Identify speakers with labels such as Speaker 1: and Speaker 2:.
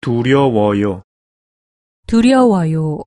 Speaker 1: 두려워요.
Speaker 2: 두려워요.